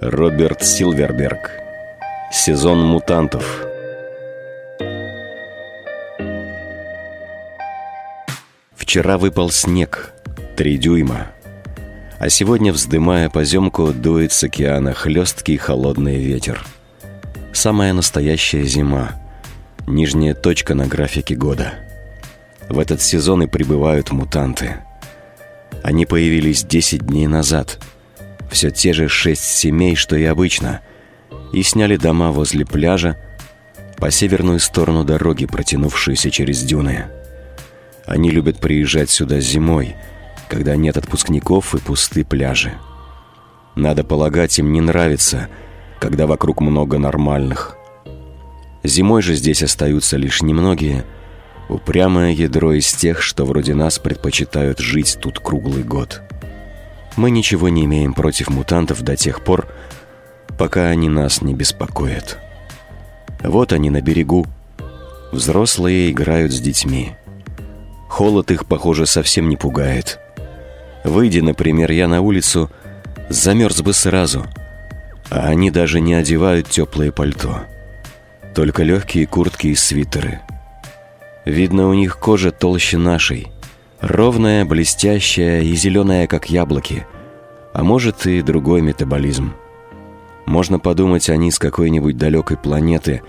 Роберт Силверберг Сезон мутантов Вчера выпал снег, три дюйма, а сегодня, вздымая поземку, дует с океана хлесткий холодный ветер. Самая настоящая зима, нижняя точка на графике года. В этот сезон и прибывают мутанты. Они появились 10 дней назад – все те же шесть семей, что и обычно, и сняли дома возле пляжа по северную сторону дороги, протянувшуюся через дюны. Они любят приезжать сюда зимой, когда нет отпускников и пусты пляжи. Надо полагать, им не нравится, когда вокруг много нормальных. Зимой же здесь остаются лишь немногие, упрямое ядро из тех, что вроде нас предпочитают жить тут круглый год. Мы ничего не имеем против мутантов до тех пор, пока они нас не беспокоят. Вот они на берегу. Взрослые играют с детьми. Холод их, похоже, совсем не пугает. Выйдя, например, я на улицу, замерз бы сразу, а они даже не одевают теплое пальто. Только легкие куртки и свитеры. Видно, у них кожа толще нашей – Ровная, блестящая и зеленая, как яблоки. А может и другой метаболизм. Можно подумать, они с какой-нибудь далекой планеты.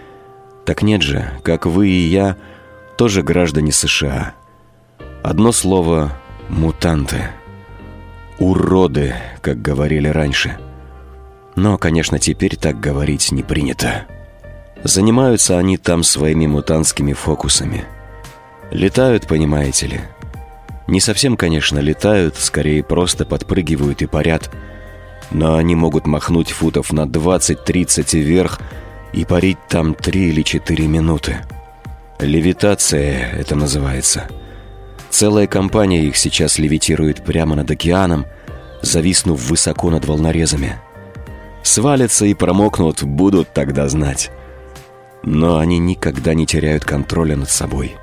Так нет же, как вы и я, тоже граждане США. Одно слово — мутанты. Уроды, как говорили раньше. Но, конечно, теперь так говорить не принято. Занимаются они там своими мутантскими фокусами. Летают, понимаете ли, не совсем, конечно, летают, скорее просто подпрыгивают и парят. Но они могут махнуть футов на 20-30 вверх и парить там 3 или 4 минуты. Левитация это называется. Целая компания их сейчас левитирует прямо над океаном, зависнув высоко над волнорезами. Свалятся и промокнут, будут тогда знать. Но они никогда не теряют контроля над собой.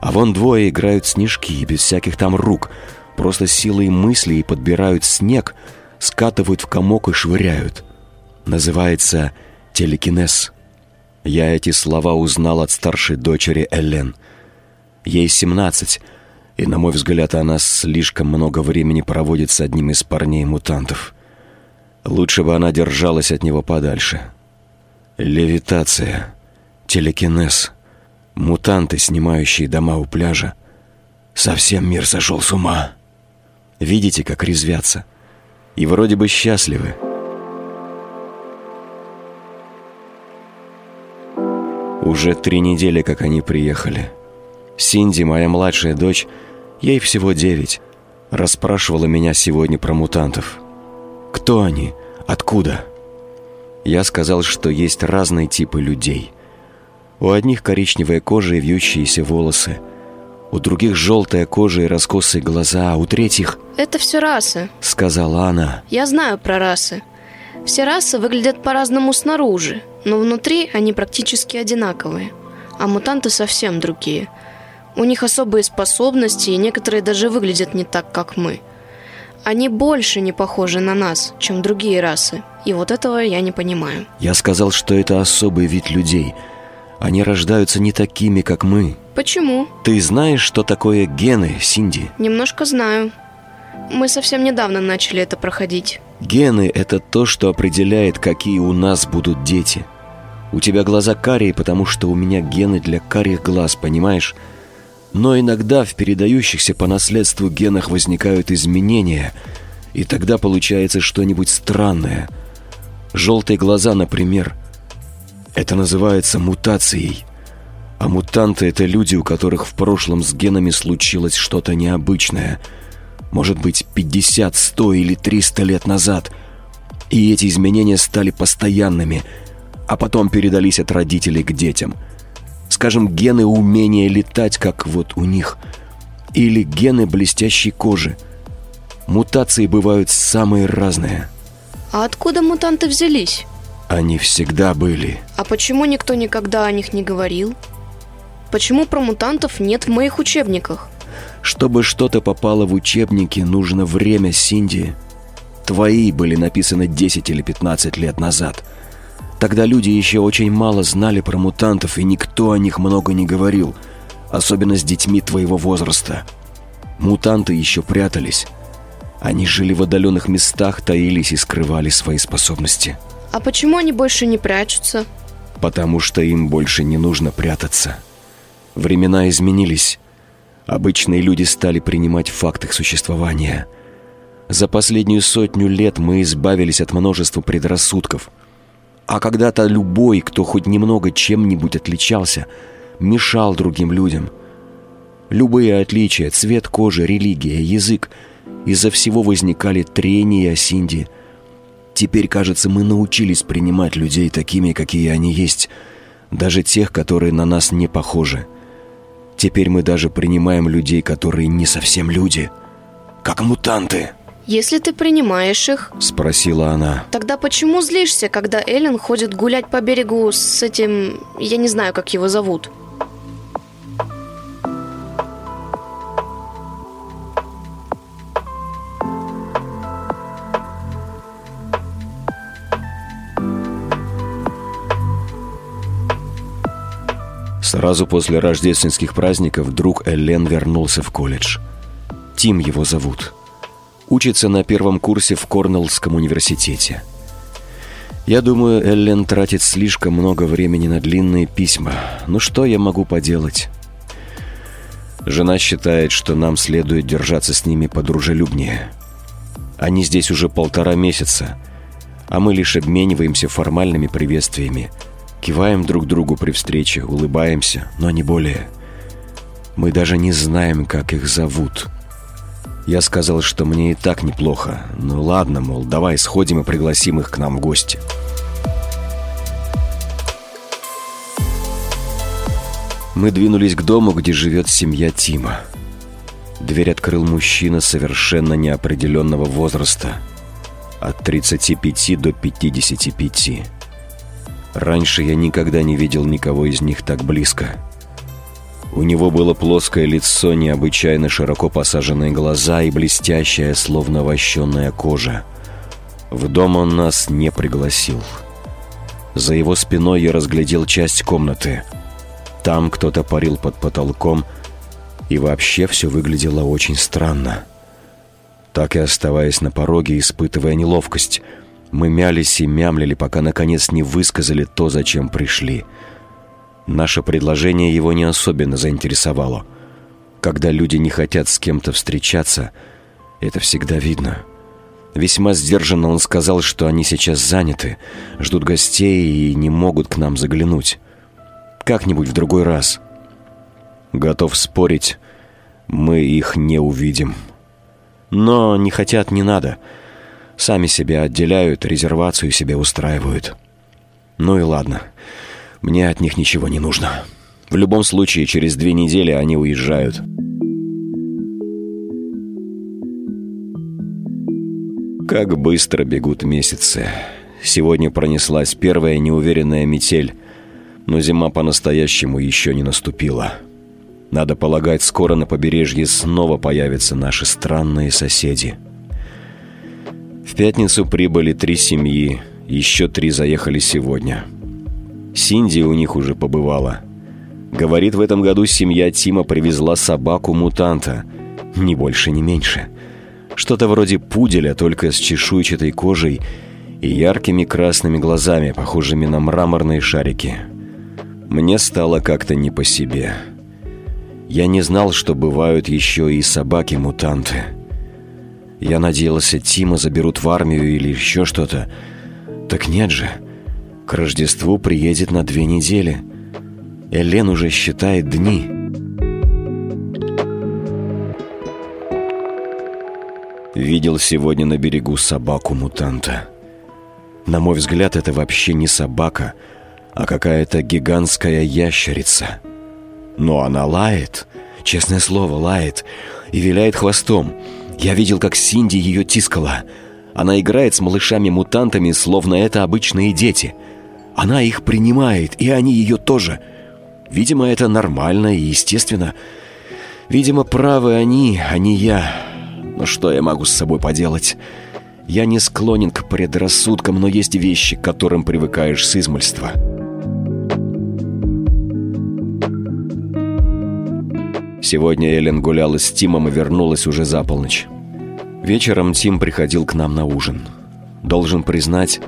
А вон двое играют снежки, без всяких там рук. Просто силой мысли и подбирают снег, скатывают в комок и швыряют. Называется телекинез. Я эти слова узнал от старшей дочери Эллен. Ей 17, и, на мой взгляд, она слишком много времени проводит с одним из парней-мутантов. Лучше бы она держалась от него подальше. Левитация, телекинез — Мутанты, снимающие дома у пляжа. Совсем мир сошел с ума. Видите, как резвятся. И вроде бы счастливы. Уже три недели, как они приехали. Синди, моя младшая дочь, ей всего девять, расспрашивала меня сегодня про мутантов. Кто они? Откуда? Я сказал, что есть разные типы людей – у одних коричневая кожа и вьющиеся волосы. У других желтая кожа и раскосые глаза, а у третьих... «Это все расы», — сказала она. «Я знаю про расы. Все расы выглядят по-разному снаружи, но внутри они практически одинаковые. А мутанты совсем другие. У них особые способности, и некоторые даже выглядят не так, как мы. Они больше не похожи на нас, чем другие расы. И вот этого я не понимаю». Я сказал, что это особый вид людей — они рождаются не такими, как мы. Почему? Ты знаешь, что такое гены, Синди? Немножко знаю. Мы совсем недавно начали это проходить. Гены – это то, что определяет, какие у нас будут дети. У тебя глаза карие, потому что у меня гены для карих глаз, понимаешь? Но иногда в передающихся по наследству генах возникают изменения, и тогда получается что-нибудь странное. Желтые глаза, например – это называется мутацией. А мутанты — это люди, у которых в прошлом с генами случилось что-то необычное. Может быть, 50, 100 или 300 лет назад. И эти изменения стали постоянными, а потом передались от родителей к детям. Скажем, гены умения летать, как вот у них. Или гены блестящей кожи. Мутации бывают самые разные. А откуда мутанты взялись? Они всегда были. А почему никто никогда о них не говорил? Почему про мутантов нет в моих учебниках? Чтобы что-то попало в учебники, нужно время, Синди. твои были написаны 10 или 15 лет назад. Тогда люди еще очень мало знали про мутантов, и никто о них много не говорил, особенно с детьми твоего возраста. Мутанты еще прятались. Они жили в отдаленных местах, таились и скрывали свои способности. А почему они больше не прячутся? Потому что им больше не нужно прятаться. Времена изменились. Обычные люди стали принимать факт их существования. За последнюю сотню лет мы избавились от множества предрассудков. А когда-то любой, кто хоть немного чем-нибудь отличался, мешал другим людям. Любые отличия, цвет кожи, религия, язык, из-за всего возникали трения о Синди. Теперь, кажется, мы научились принимать людей такими, какие они есть, даже тех, которые на нас не похожи. Теперь мы даже принимаем людей, которые не совсем люди, как мутанты. Если ты принимаешь их, спросила она. Тогда почему злишься, когда Эллен ходит гулять по берегу с этим, я не знаю, как его зовут? Сразу после рождественских праздников друг Эллен вернулся в колледж. Тим его зовут. Учится на первом курсе в Корнеллском университете. Я думаю, Эллен тратит слишком много времени на длинные письма. Ну что я могу поделать? Жена считает, что нам следует держаться с ними подружелюбнее. Они здесь уже полтора месяца, а мы лишь обмениваемся формальными приветствиями – Киваем друг другу при встрече, улыбаемся, но не более. Мы даже не знаем, как их зовут. Я сказал, что мне и так неплохо. Ну ладно, мол, давай сходим и пригласим их к нам в гости. Мы двинулись к дому, где живет семья Тима. Дверь открыл мужчина совершенно неопределенного возраста. От 35 до 55. Раньше я никогда не видел никого из них так близко. У него было плоское лицо, необычайно широко посаженные глаза и блестящая, словно вощенная кожа. В дом он нас не пригласил. За его спиной я разглядел часть комнаты. Там кто-то парил под потолком, и вообще все выглядело очень странно. Так и оставаясь на пороге, испытывая неловкость – мы мялись и мямлили, пока наконец не высказали то, зачем пришли. Наше предложение его не особенно заинтересовало. Когда люди не хотят с кем-то встречаться, это всегда видно. Весьма сдержанно он сказал, что они сейчас заняты, ждут гостей и не могут к нам заглянуть. Как-нибудь в другой раз. Готов спорить, мы их не увидим. Но не хотят, не надо. Сами себя отделяют, резервацию себе устраивают. Ну и ладно. Мне от них ничего не нужно. В любом случае, через две недели они уезжают. Как быстро бегут месяцы. Сегодня пронеслась первая неуверенная метель, но зима по-настоящему еще не наступила. Надо полагать, скоро на побережье снова появятся наши странные соседи – пятницу прибыли три семьи, еще три заехали сегодня. Синди у них уже побывала. Говорит, в этом году семья Тима привезла собаку-мутанта. Ни больше, ни меньше. Что-то вроде пуделя, только с чешуйчатой кожей и яркими красными глазами, похожими на мраморные шарики. Мне стало как-то не по себе. Я не знал, что бывают еще и собаки-мутанты. Я надеялся, Тима заберут в армию или еще что-то. Так нет же. К Рождеству приедет на две недели. Элен уже считает дни. Видел сегодня на берегу собаку-мутанта. На мой взгляд, это вообще не собака, а какая-то гигантская ящерица. Но она лает, честное слово, лает и виляет хвостом. Я видел, как Синди ее тискала. Она играет с малышами-мутантами, словно это обычные дети. Она их принимает, и они ее тоже. Видимо, это нормально и естественно. Видимо, правы они, а не я. Но что я могу с собой поделать? Я не склонен к предрассудкам, но есть вещи, к которым привыкаешь с измольства. Сегодня Эллен гуляла с Тимом и вернулась уже за полночь. Вечером Тим приходил к нам на ужин. Должен признать,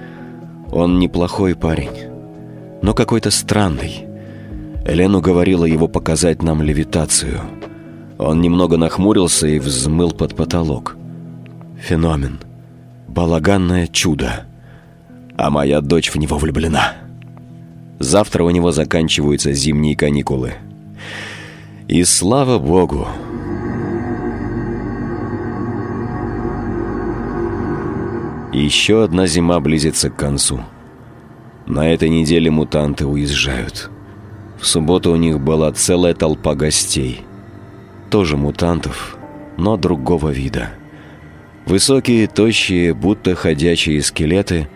он неплохой парень, но какой-то странный. Элен уговорила его показать нам левитацию. Он немного нахмурился и взмыл под потолок. Феномен. Балаганное чудо. А моя дочь в него влюблена. Завтра у него заканчиваются зимние каникулы. И слава богу, Еще одна зима близится к концу. На этой неделе мутанты уезжают. В субботу у них была целая толпа гостей. Тоже мутантов, но другого вида. Высокие, тощие, будто ходячие скелеты,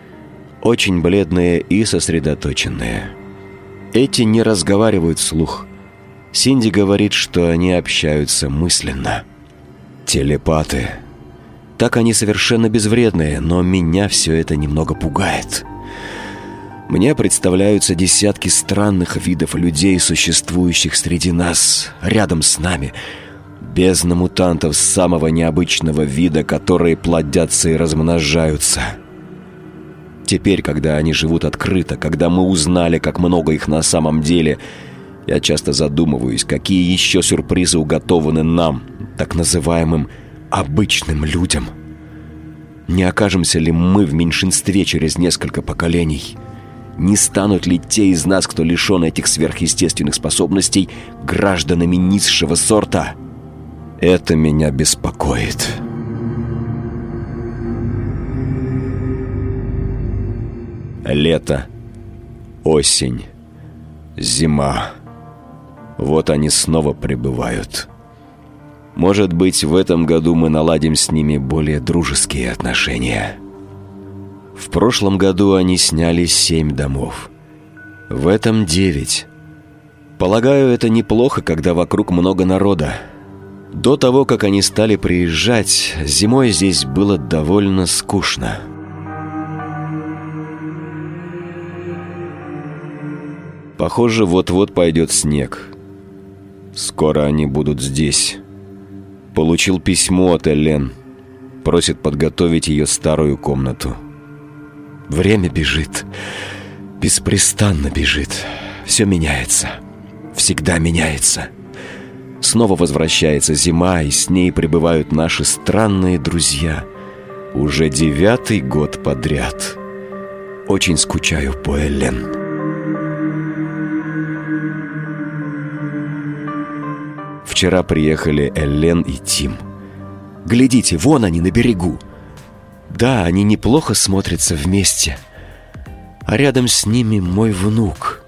очень бледные и сосредоточенные. Эти не разговаривают вслух. Синди говорит, что они общаются мысленно. Телепаты. Так они совершенно безвредные, но меня все это немного пугает. Мне представляются десятки странных видов людей, существующих среди нас, рядом с нами. Бездна мутантов самого необычного вида, которые плодятся и размножаются. Теперь, когда они живут открыто, когда мы узнали, как много их на самом деле, я часто задумываюсь, какие еще сюрпризы уготованы нам, так называемым обычным людям. Не окажемся ли мы в меньшинстве через несколько поколений? Не станут ли те из нас, кто лишен этих сверхъестественных способностей, гражданами низшего сорта? Это меня беспокоит. Лето, осень, зима. Вот они снова прибывают. Может быть, в этом году мы наладим с ними более дружеские отношения. В прошлом году они сняли семь домов. В этом девять. Полагаю, это неплохо, когда вокруг много народа. До того, как они стали приезжать, зимой здесь было довольно скучно. Похоже, вот-вот пойдет снег. Скоро они будут здесь. Получил письмо от Элен. Просит подготовить ее старую комнату. Время бежит. Беспрестанно бежит. Все меняется. Всегда меняется. Снова возвращается зима, и с ней прибывают наши странные друзья. Уже девятый год подряд. Очень скучаю по Элен. Вчера приехали Элен и Тим. Глядите, вон они на берегу. Да, они неплохо смотрятся вместе. А рядом с ними мой внук.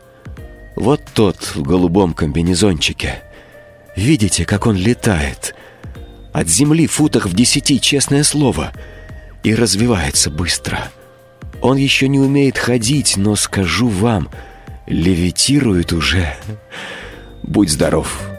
Вот тот в голубом комбинезончике. Видите, как он летает? От земли футах в десяти, честное слово. И развивается быстро. Он еще не умеет ходить, но скажу вам, левитирует уже. Будь здоров.